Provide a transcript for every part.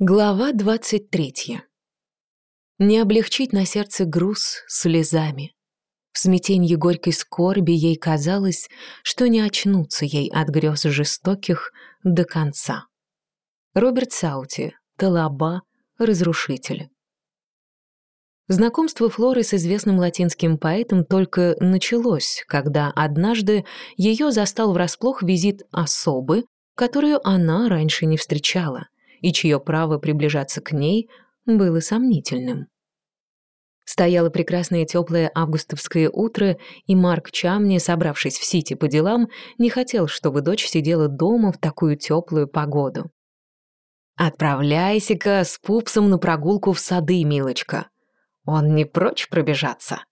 Глава двадцать третья. Не облегчить на сердце груз слезами. В смятенье горькой скорби ей казалось, что не очнуться ей от грез жестоких до конца. Роберт Саути, Талаба, Разрушитель. Знакомство Флоры с известным латинским поэтом только началось, когда однажды ее застал врасплох визит особы, которую она раньше не встречала — и чье право приближаться к ней было сомнительным. Стояло прекрасное теплое августовское утро, и Марк Чамни, собравшись в Сити по делам, не хотел, чтобы дочь сидела дома в такую теплую погоду. «Отправляйся-ка с пупсом на прогулку в сады, милочка. Он не прочь пробежаться».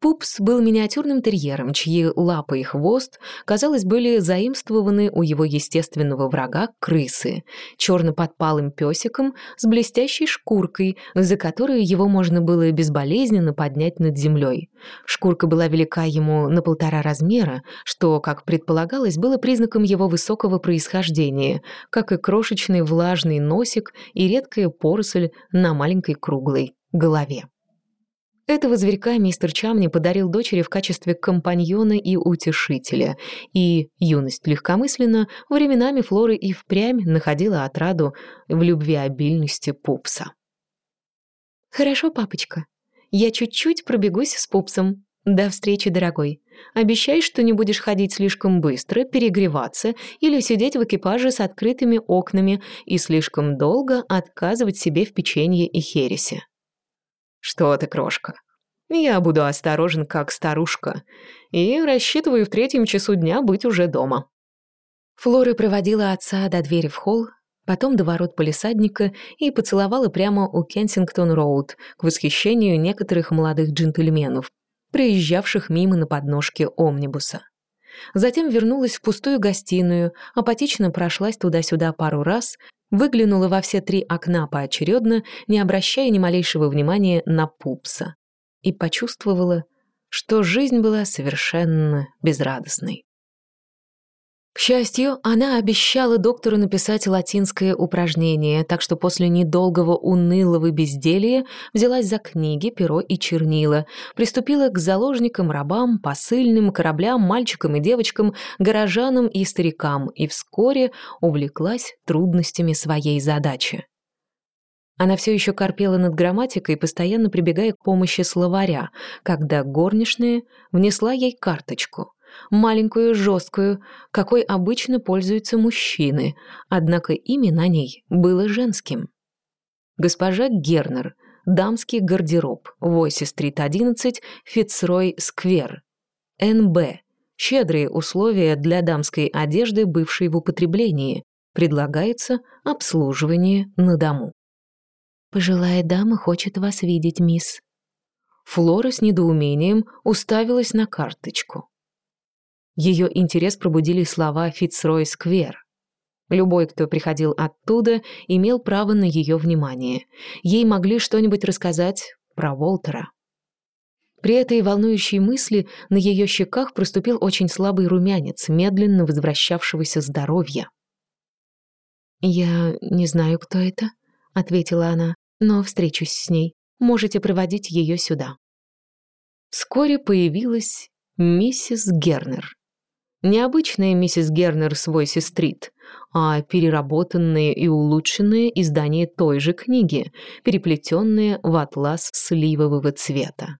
Пупс был миниатюрным терьером, чьи лапы и хвост, казалось, были заимствованы у его естественного врага крысы, черно-подпалым песиком с блестящей шкуркой, за которую его можно было безболезненно поднять над землей. Шкурка была велика ему на полтора размера, что, как предполагалось, было признаком его высокого происхождения, как и крошечный влажный носик и редкая поросль на маленькой круглой голове. Этого зверька мистер Чамни подарил дочери в качестве компаньона и утешителя, и юность легкомысленно временами Флоры и впрямь находила отраду в любви обильности пупса. «Хорошо, папочка. Я чуть-чуть пробегусь с пупсом. До встречи, дорогой. Обещай, что не будешь ходить слишком быстро, перегреваться или сидеть в экипаже с открытыми окнами и слишком долго отказывать себе в печенье и хересе». «Что ты, крошка? Я буду осторожен, как старушка, и рассчитываю в третьем часу дня быть уже дома». Флора проводила отца до двери в холл, потом до ворот полисадника и поцеловала прямо у Кенсингтон-Роуд к восхищению некоторых молодых джентльменов, проезжавших мимо на подножке омнибуса. Затем вернулась в пустую гостиную, апатично прошлась туда-сюда пару раз, выглянула во все три окна поочередно, не обращая ни малейшего внимания на пупса, и почувствовала, что жизнь была совершенно безрадостной. К счастью, она обещала доктору написать латинское упражнение, так что после недолгого унылого безделия взялась за книги, перо и чернила, приступила к заложникам, рабам, посыльным, кораблям, мальчикам и девочкам, горожанам и старикам и вскоре увлеклась трудностями своей задачи. Она все еще корпела над грамматикой, постоянно прибегая к помощи словаря, когда горничная внесла ей карточку — маленькую, жесткую, какой обычно пользуются мужчины, однако имя на ней было женским. Госпожа Гернер, дамский гардероб, Войси-стрит 11, Фицрой Сквер, НБ, щедрые условия для дамской одежды, бывшей в употреблении, предлагается обслуживание на дому. «Пожилая дама хочет вас видеть, мисс». Флора с недоумением уставилась на карточку. Ее интерес пробудили слова Фицрой Сквер. Любой, кто приходил оттуда, имел право на ее внимание. Ей могли что-нибудь рассказать про Волтера. При этой волнующей мысли на ее щеках проступил очень слабый румянец, медленно возвращавшегося здоровья. «Я не знаю, кто это», — ответила она, — «но встречусь с ней. Можете проводить ее сюда». Вскоре появилась миссис Гернер. Необычная миссис Гернер с Войси-стрит, а переработанные и улучшенные издания той же книги, переплетенные в атлас сливового цвета.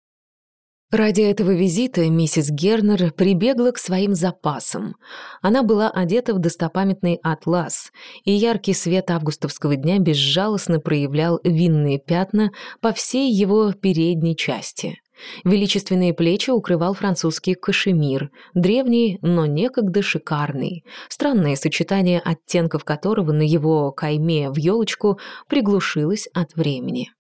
Ради этого визита миссис Гернер прибегла к своим запасам. Она была одета в достопамятный атлас, и яркий свет августовского дня безжалостно проявлял винные пятна по всей его передней части. Величественные плечи укрывал французский кашемир, древний, но некогда шикарный, странное сочетание оттенков которого на его кайме в елочку приглушилось от времени.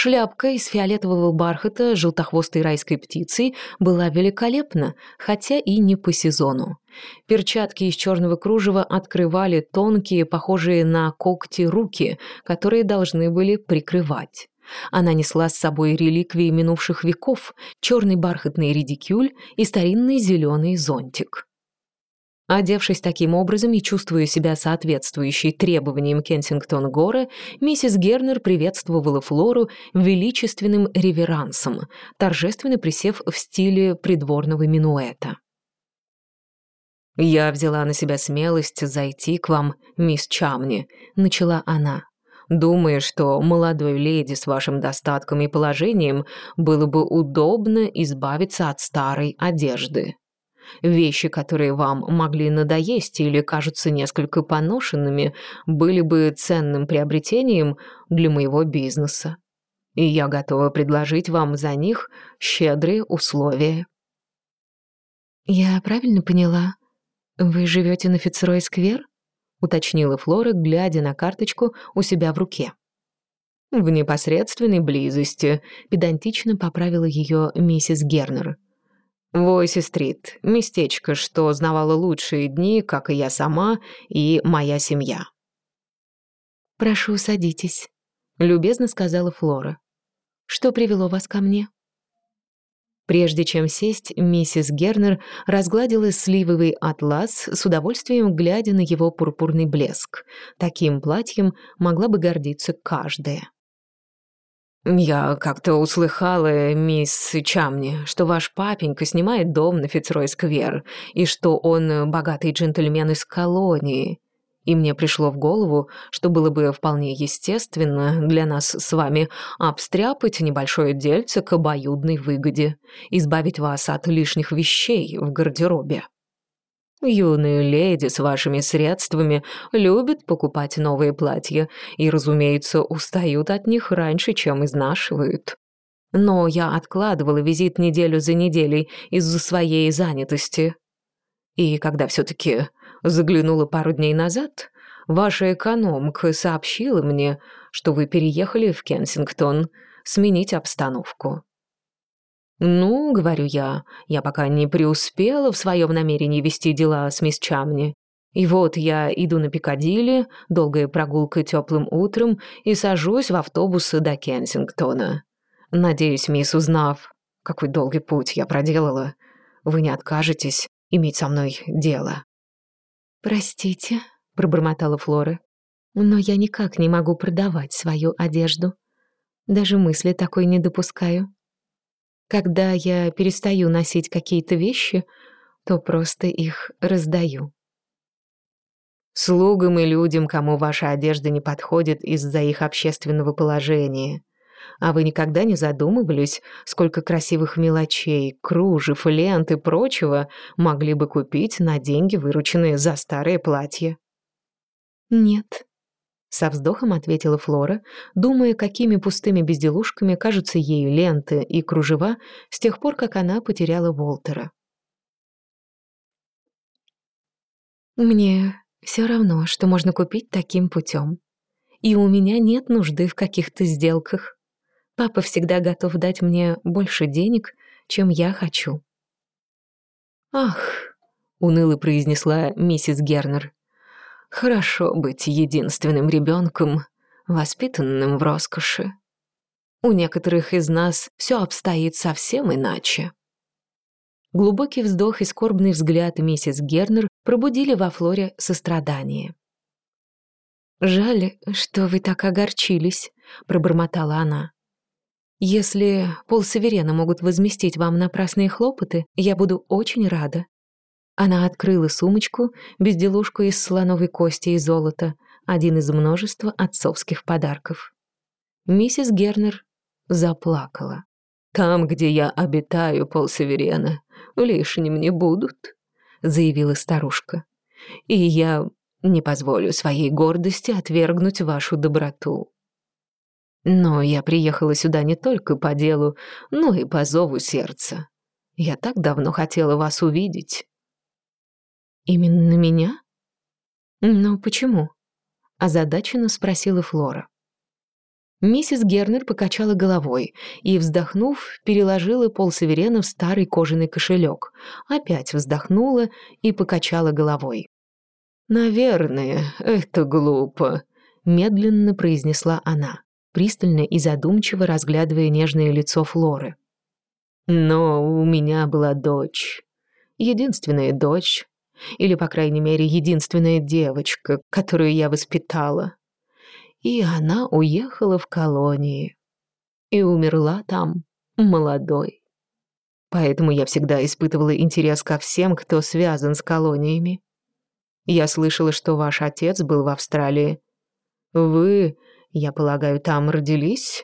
Шляпка из фиолетового бархата желтохвостой райской птицей была великолепна, хотя и не по сезону. Перчатки из черного кружева открывали тонкие, похожие на когти руки, которые должны были прикрывать. Она несла с собой реликвии минувших веков, черный бархатный редикюль и старинный зеленый зонтик. Одевшись таким образом и чувствуя себя соответствующей требованиям Кенсингтон-Гора, миссис Гернер приветствовала Флору величественным реверансом, торжественно присев в стиле придворного минуэта. «Я взяла на себя смелость зайти к вам, мисс Чамни», — начала она. «Думаю, что молодой леди с вашим достатком и положением было бы удобно избавиться от старой одежды». Вещи, которые вам могли надоесть или кажутся несколько поношенными, были бы ценным приобретением для моего бизнеса. И я готова предложить вам за них щедрые условия. «Я правильно поняла? Вы живете на Фицрой-сквер?» — уточнила Флора, глядя на карточку у себя в руке. «В непосредственной близости», — педантично поправила ее миссис Гернер. Войси-стрит, местечко, что знавало лучшие дни, как и я сама, и моя семья. «Прошу, садитесь», — любезно сказала Флора. «Что привело вас ко мне?» Прежде чем сесть, миссис Гернер разгладила сливовый атлас, с удовольствием глядя на его пурпурный блеск. Таким платьем могла бы гордиться каждая. «Я как-то услыхала, мисс Чамни, что ваш папенька снимает дом на Фицрой-сквер, и что он богатый джентльмен из колонии. И мне пришло в голову, что было бы вполне естественно для нас с вами обстряпать небольшое дельце к обоюдной выгоде, избавить вас от лишних вещей в гардеробе». Юные леди с вашими средствами любят покупать новые платья и, разумеется, устают от них раньше, чем изнашивают. Но я откладывала визит неделю за неделей из-за своей занятости. И когда все-таки заглянула пару дней назад, ваша экономка сообщила мне, что вы переехали в Кенсингтон сменить обстановку. «Ну, — говорю я, — я пока не преуспела в своем намерении вести дела с мисс Чамни. И вот я иду на Пикадилли, долгая прогулка теплым утром, и сажусь в автобус до Кенсингтона. Надеюсь, мисс, узнав, какой долгий путь я проделала, вы не откажетесь иметь со мной дело». «Простите», — пробормотала Флора, — «но я никак не могу продавать свою одежду. Даже мысли такой не допускаю». Когда я перестаю носить какие-то вещи, то просто их раздаю. Слугам и людям, кому ваша одежда не подходит из-за их общественного положения. А вы никогда не задумывались, сколько красивых мелочей, кружев, лент и прочего могли бы купить на деньги, вырученные за старое платье? Нет, со вздохом ответила Флора, думая, какими пустыми безделушками кажутся ей ленты и кружева с тех пор, как она потеряла Волтера. «Мне все равно, что можно купить таким путем. И у меня нет нужды в каких-то сделках. Папа всегда готов дать мне больше денег, чем я хочу». «Ах», — уныло произнесла миссис Гернер, Хорошо быть единственным ребенком, воспитанным в роскоши. У некоторых из нас все обстоит совсем иначе. Глубокий вздох и скорбный взгляд миссис Гернер пробудили во Флоре сострадание. «Жаль, что вы так огорчились», — пробормотала она. «Если полсаверена могут возместить вам напрасные хлопоты, я буду очень рада. Она открыла сумочку, безделушку из слоновой кости и золота, один из множества отцовских подарков. Миссис Гернер заплакала. «Там, где я обитаю, полсеверена, лишним не будут», — заявила старушка. «И я не позволю своей гордости отвергнуть вашу доброту. Но я приехала сюда не только по делу, но и по зову сердца. Я так давно хотела вас увидеть». «Именно меня?» «Но почему?» — озадаченно спросила Флора. Миссис Гернер покачала головой и, вздохнув, переложила полсаверена в старый кожаный кошелек, опять вздохнула и покачала головой. «Наверное, это глупо», — медленно произнесла она, пристально и задумчиво разглядывая нежное лицо Флоры. «Но у меня была дочь, единственная дочь, или, по крайней мере, единственная девочка, которую я воспитала. И она уехала в колонии и умерла там молодой. Поэтому я всегда испытывала интерес ко всем, кто связан с колониями. Я слышала, что ваш отец был в Австралии. Вы, я полагаю, там родились?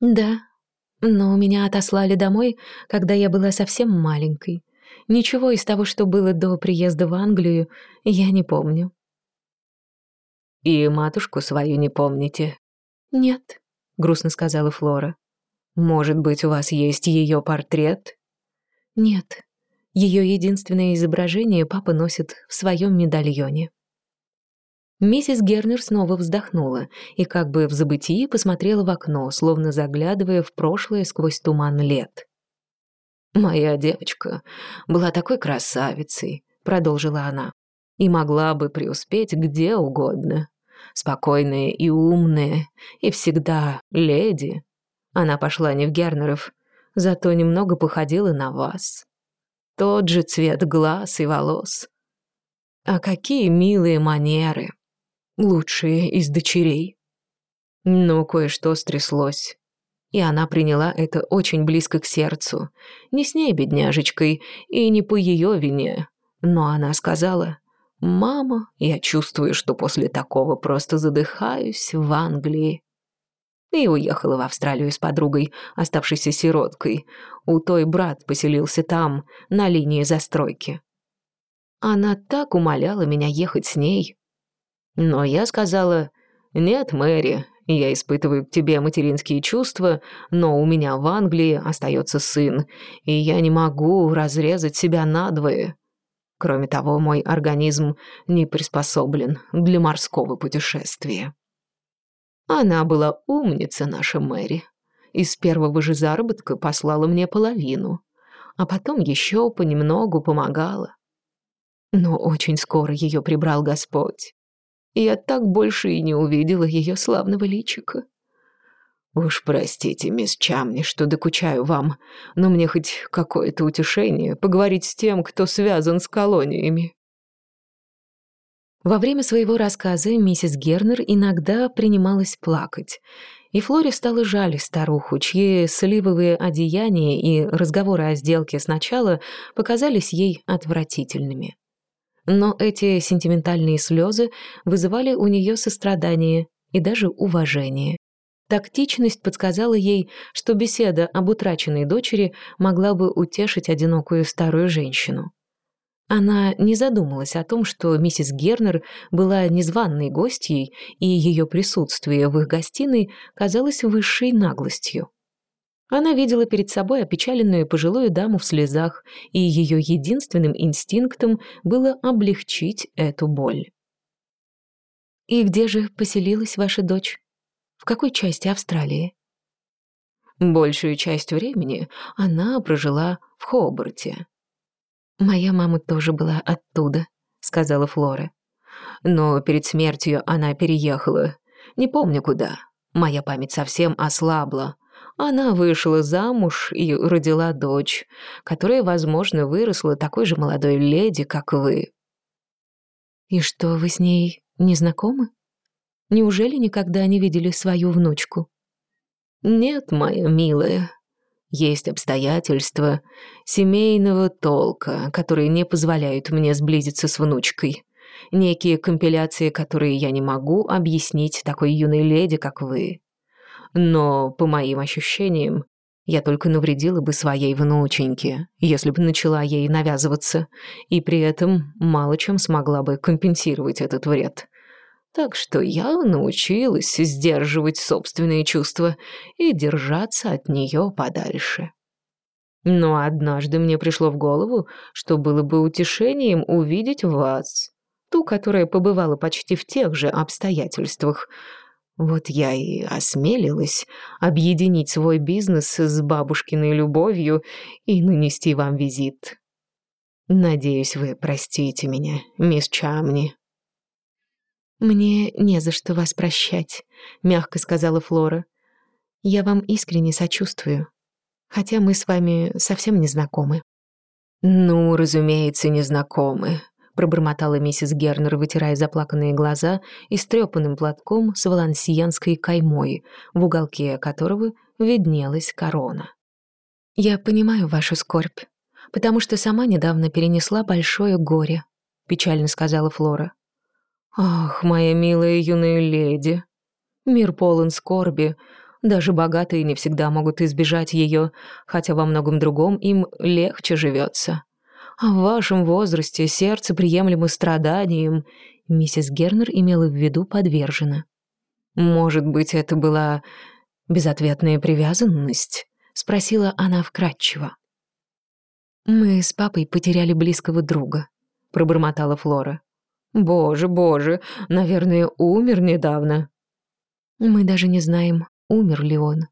Да, но меня отослали домой, когда я была совсем маленькой. Ничего из того, что было до приезда в Англию, я не помню. И матушку свою не помните? Нет, грустно сказала Флора. Может быть, у вас есть ее портрет? Нет. Ее единственное изображение папа носит в своем медальоне. Миссис Гернер снова вздохнула и как бы в забытии посмотрела в окно, словно заглядывая в прошлое сквозь туман лет. «Моя девочка была такой красавицей», — продолжила она, «и могла бы преуспеть где угодно. Спокойная и умная, и всегда леди. Она пошла не в Гернеров, зато немного походила на вас. Тот же цвет глаз и волос. А какие милые манеры!» Лучшие из дочерей. Но кое-что стряслось. И она приняла это очень близко к сердцу. Не с ней, бедняжечкой, и не по ее вине. Но она сказала, «Мама, я чувствую, что после такого просто задыхаюсь в Англии». И уехала в Австралию с подругой, оставшейся сироткой. У той брат поселился там, на линии застройки. Она так умоляла меня ехать с ней, но я сказала, «Нет, Мэри, я испытываю к тебе материнские чувства, но у меня в Англии остается сын, и я не могу разрезать себя надвое. Кроме того, мой организм не приспособлен для морского путешествия». Она была умница, наша Мэри. Из первого же заработка послала мне половину, а потом еще понемногу помогала. Но очень скоро ее прибрал Господь и я так больше и не увидела ее славного личика. Уж простите, мисс Чамни, что докучаю вам, но мне хоть какое-то утешение поговорить с тем, кто связан с колониями. Во время своего рассказа миссис Гернер иногда принималась плакать, и Флоре стало жаль старуху, чьи сливовые одеяния и разговоры о сделке сначала показались ей отвратительными. Но эти сентиментальные слезы вызывали у нее сострадание и даже уважение. Тактичность подсказала ей, что беседа об утраченной дочери могла бы утешить одинокую старую женщину. Она не задумалась о том, что миссис Гернер была незваной гостьей, и ее присутствие в их гостиной казалось высшей наглостью. Она видела перед собой опечаленную пожилую даму в слезах, и ее единственным инстинктом было облегчить эту боль. «И где же поселилась ваша дочь? В какой части Австралии?» «Большую часть времени она прожила в Хобарте». «Моя мама тоже была оттуда», — сказала Флора. «Но перед смертью она переехала. Не помню куда. Моя память совсем ослабла, она вышла замуж и родила дочь, которая, возможно, выросла такой же молодой леди, как вы. И что, вы с ней не знакомы? Неужели никогда не видели свою внучку? Нет, моя милая. Есть обстоятельства семейного толка, которые не позволяют мне сблизиться с внучкой. Некие компиляции, которые я не могу объяснить такой юной леди, как вы. Но, по моим ощущениям, я только навредила бы своей внученьке, если бы начала ей навязываться, и при этом мало чем смогла бы компенсировать этот вред. Так что я научилась сдерживать собственные чувства и держаться от нее подальше. Но однажды мне пришло в голову, что было бы утешением увидеть вас, ту, которая побывала почти в тех же обстоятельствах, вот я и осмелилась объединить свой бизнес с бабушкиной любовью и нанести вам визит. Надеюсь, вы простите меня, мисс Чамни. «Мне не за что вас прощать», — мягко сказала Флора. «Я вам искренне сочувствую, хотя мы с вами совсем не знакомы». «Ну, разумеется, незнакомы», — пробормотала миссис Гернер, вытирая заплаканные глаза и стрёпанным платком с валансиянской каймой, в уголке которого виднелась корона. «Я понимаю вашу скорбь, потому что сама недавно перенесла большое горе», — печально сказала Флора. «Ах, моя милая юная леди, мир полон скорби, даже богатые не всегда могут избежать ее, хотя во многом другом им легче живется. А в вашем возрасте сердце приемлемо страданиям, миссис Гернер имела в виду подвержена. Может быть, это была безответная привязанность? спросила она вкратчиво. Мы с папой потеряли близкого друга, пробормотала Флора. Боже, боже, наверное, умер недавно. Мы даже не знаем, умер ли он.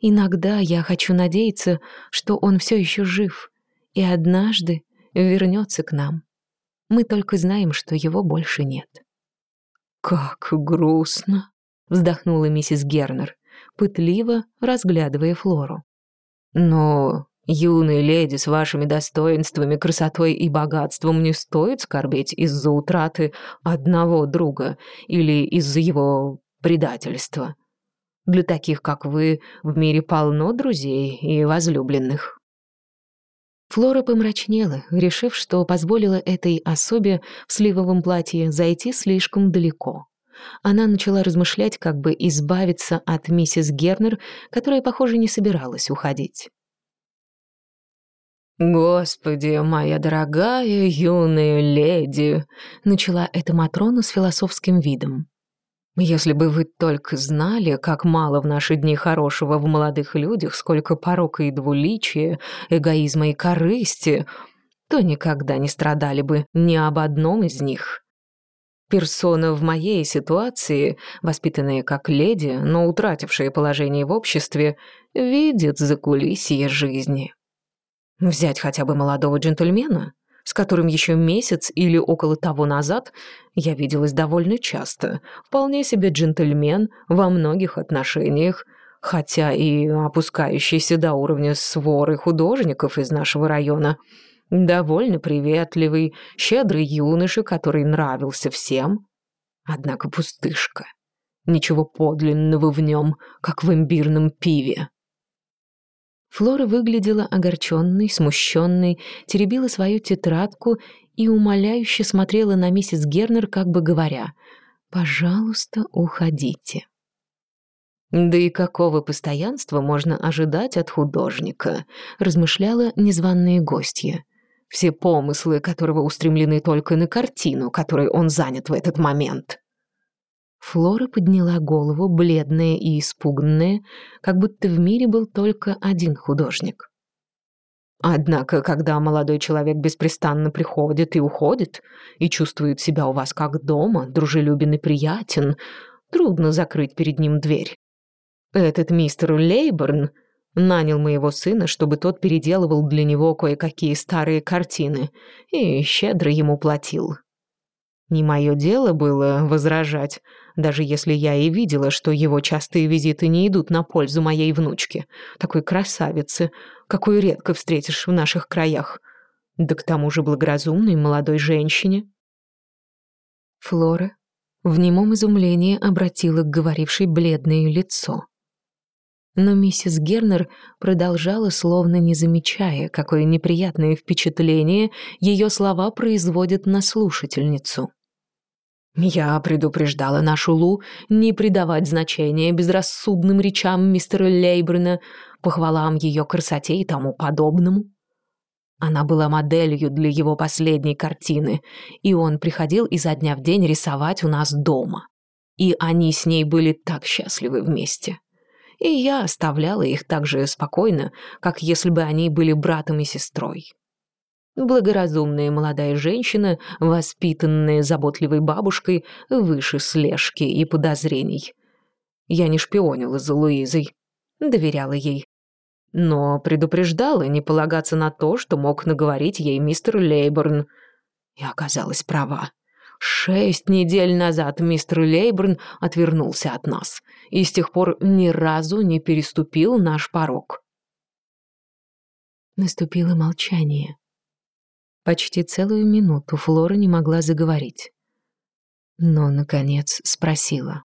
Иногда я хочу надеяться, что он все еще жив, и однажды вернется к нам. Мы только знаем, что его больше нет. «Как грустно!» — вздохнула миссис Гернер, пытливо разглядывая Флору. «Но Юной леди с вашими достоинствами, красотой и богатством не стоит скорбеть из-за утраты одного друга или из-за его предательства. Для таких, как вы, в мире полно друзей и возлюбленных». Флора помрачнела, решив, что позволила этой особе в сливовом платье зайти слишком далеко. Она начала размышлять, как бы избавиться от миссис Гернер, которая, похоже, не собиралась уходить. «Господи, моя дорогая юная леди!» — начала эта Матрона с философским видом. «Если бы вы только знали, как мало в наши дни хорошего в молодых людях, сколько порока и двуличия, эгоизма и корысти, то никогда не страдали бы ни об одном из них. Персона в моей ситуации, воспитанная как леди, но утратившая положение в обществе, видит закулисье жизни». Взять хотя бы молодого джентльмена, с которым еще месяц или около того назад я виделась довольно часто. Вполне себе джентльмен во многих отношениях, хотя и опускающийся до уровня своры художников из нашего района. Довольно приветливый, щедрый юноша, который нравился всем. Однако пустышка. Ничего подлинного в нем, как в имбирном пиве. Флора выглядела огорченной, смущенной, теребила свою тетрадку и умоляюще смотрела на миссис Гернер, как бы говоря «Пожалуйста, уходите». «Да и какого постоянства можно ожидать от художника?» — размышляла незваные гостья. «Все помыслы которого устремлены только на картину, которой он занят в этот момент». Флора подняла голову, бледная и испуганная, как будто в мире был только один художник. Однако, когда молодой человек беспрестанно приходит и уходит, и чувствует себя у вас как дома, дружелюбен и приятен, трудно закрыть перед ним дверь. Этот мистер Лейборн нанял моего сына, чтобы тот переделывал для него кое-какие старые картины, и щедро ему платил. Не мое дело было возражать, даже если я и видела, что его частые визиты не идут на пользу моей внучке, такой красавицы, какую редко встретишь в наших краях, да к тому же благоразумной молодой женщине. Флора в немом изумлении обратила к говорившей бледное лицо. Но миссис Гернер продолжала, словно не замечая, какое неприятное впечатление ее слова производят на слушательницу. Я предупреждала нашу Лу не придавать значения безрассудным речам мистера Лейбрена, похвалам ее красоте и тому подобному. Она была моделью для его последней картины, и он приходил изо дня в день рисовать у нас дома. И они с ней были так счастливы вместе. И я оставляла их так же спокойно, как если бы они были братом и сестрой. Благоразумная молодая женщина, воспитанная заботливой бабушкой, выше слежки и подозрений. Я не шпионила за Луизой, доверяла ей. Но предупреждала не полагаться на то, что мог наговорить ей мистер Лейборн. И оказалась права. Шесть недель назад мистер Лейборн отвернулся от нас и с тех пор ни разу не переступил наш порог. Наступило молчание. Почти целую минуту Флора не могла заговорить. Но, наконец, спросила.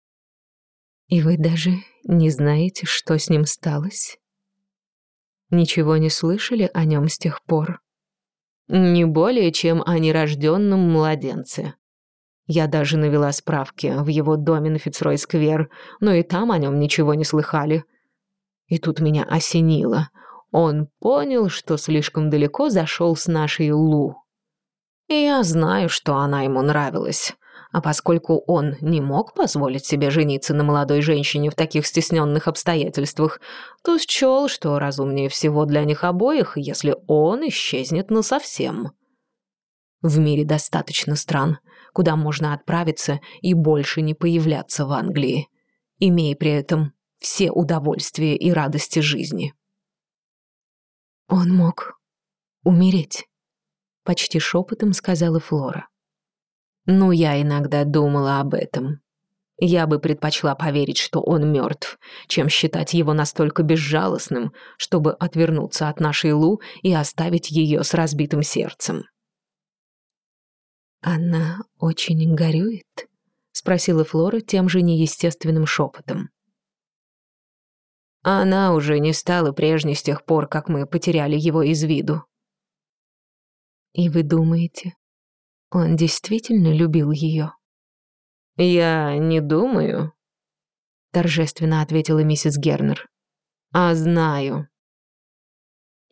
«И вы даже не знаете, что с ним сталось? Ничего не слышали о нем с тех пор?» «Не более, чем о нерожденном младенце. Я даже навела справки в его доме на Фицрой-сквер, но и там о нем ничего не слыхали. И тут меня осенило. Он понял, что слишком далеко зашел с нашей Лу. И я знаю, что она ему нравилась. А поскольку он не мог позволить себе жениться на молодой женщине в таких стесненных обстоятельствах, то счел, что разумнее всего для них обоих, если он исчезнет насовсем. В мире достаточно стран, куда можно отправиться и больше не появляться в Англии, имея при этом все удовольствия и радости жизни. Он мог умереть, почти шепотом сказала Флора. Ну, я иногда думала об этом. Я бы предпочла поверить, что он мертв, чем считать его настолько безжалостным, чтобы отвернуться от нашей Лу и оставить ее с разбитым сердцем. «Она очень горюет?» — спросила Флора тем же неестественным шепотом. Она уже не стала прежней с тех пор, как мы потеряли его из виду. И вы думаете, он действительно любил ее? Я не думаю, торжественно ответила миссис Гернер. А знаю.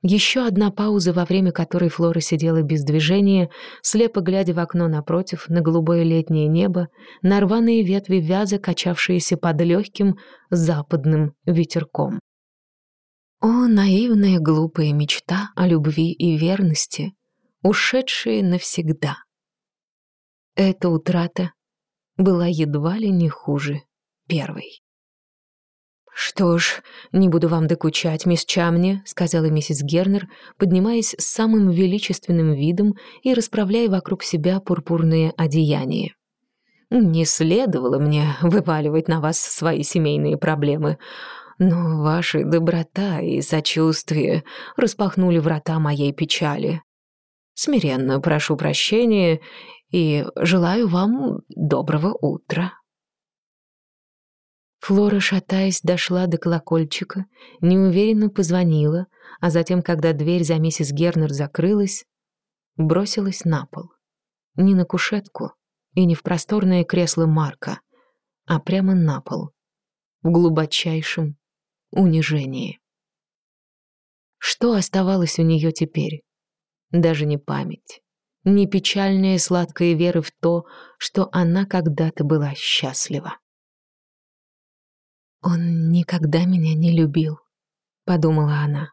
Еще одна пауза, во время которой Флора сидела без движения, слепо глядя в окно напротив, на голубое летнее небо, на рваные ветви вяза, качавшиеся под легким западным ветерком. О, наивная глупая мечта о любви и верности, ушедшие навсегда. Эта утрата была едва ли не хуже первой. «Что ж, не буду вам докучать, мисс Чамни», — сказала миссис Гернер, поднимаясь с самым величественным видом и расправляя вокруг себя пурпурные одеяния. «Не следовало мне вываливать на вас свои семейные проблемы, но ваши доброта и сочувствие распахнули врата моей печали. Смиренно прошу прощения и желаю вам доброго утра». Флора, шатаясь, дошла до колокольчика, неуверенно позвонила, а затем, когда дверь за миссис Гернер закрылась, бросилась на пол. Не на кушетку и не в просторное кресло Марка, а прямо на пол, в глубочайшем унижении. Что оставалось у нее теперь? Даже не память, не печальная сладкая вера в то, что она когда-то была счастлива. «Он никогда меня не любил», — подумала она.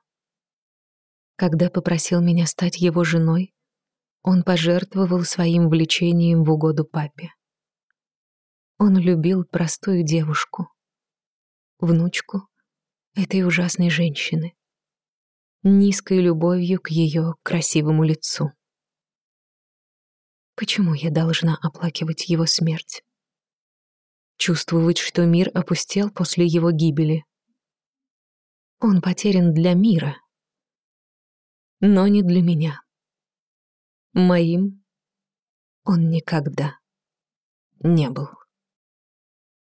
Когда попросил меня стать его женой, он пожертвовал своим влечением в угоду папе. Он любил простую девушку, внучку этой ужасной женщины, низкой любовью к ее красивому лицу. Почему я должна оплакивать его смерть? Чувствовать, что мир опустел после его гибели. Он потерян для мира, но не для меня. Моим он никогда не был.